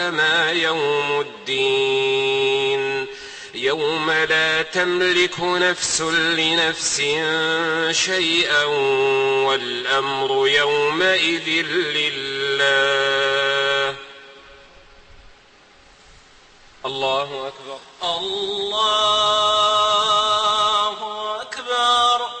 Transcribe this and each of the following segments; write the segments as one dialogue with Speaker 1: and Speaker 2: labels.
Speaker 1: ما يوم الدين. يوم لا تملك نفس لنفس شيئا والأمر يومئذ لله. الله أكبر.
Speaker 2: الله أكبر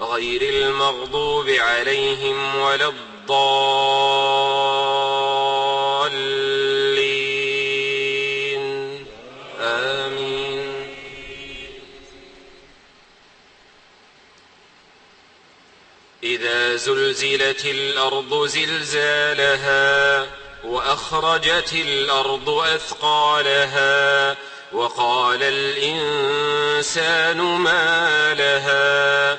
Speaker 1: غير المغضوب عليهم ولا الضالين. آمين. إذا زلزلت الأرض زلزالها وأخرجت الأرض أثقالها وقال الإنسان ما لها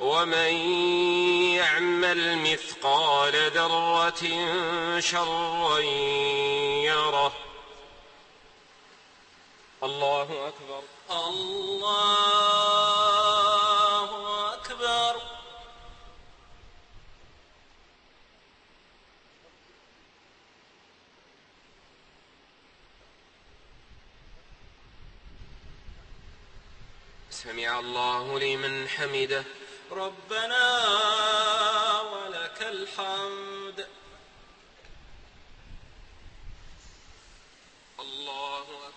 Speaker 1: ومن يعمل مثقال ذرة شرا يره. الله أكبر.
Speaker 2: الله أكبر.
Speaker 1: سمع الله لمن حمده.
Speaker 2: ربنا ولك الحمد. الله أكبر.